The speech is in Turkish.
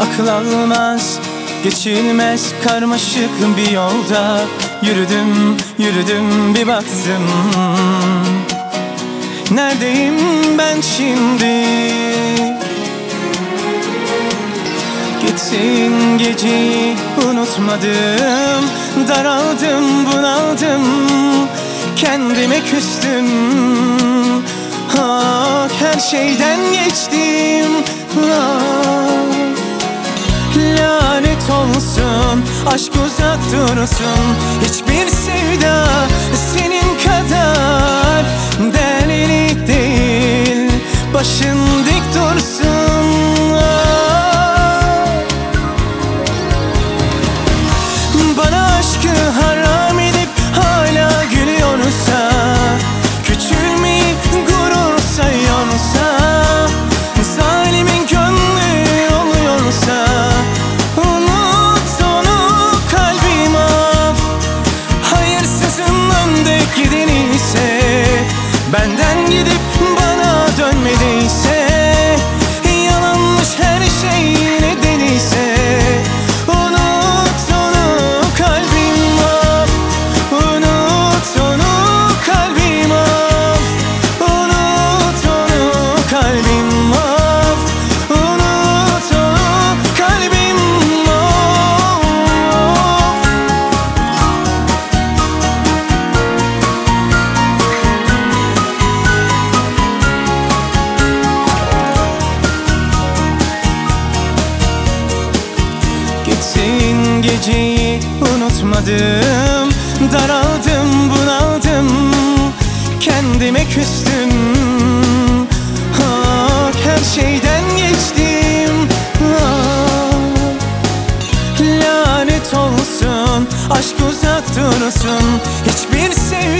Akıl almaz Geçilmez karmaşık bir yolda Yürüdüm yürüdüm bir baktım. Neredeyim ben şimdi? Gitsin geceyi unutmadım Daraldım bunaldım. Kendime küstüm. Ah her şeyden geçtim. Ah. Aşk uzak dursun Hiçbir sevda senin kadar Benden gidip bana dönmediyse geceyi unutmadım. Daraldım bunaldım. Kendime küstüm. Ah, Her şeyden geçtim. Ah. Lanet olsun aşk uzak dursun. Hiçbir sevda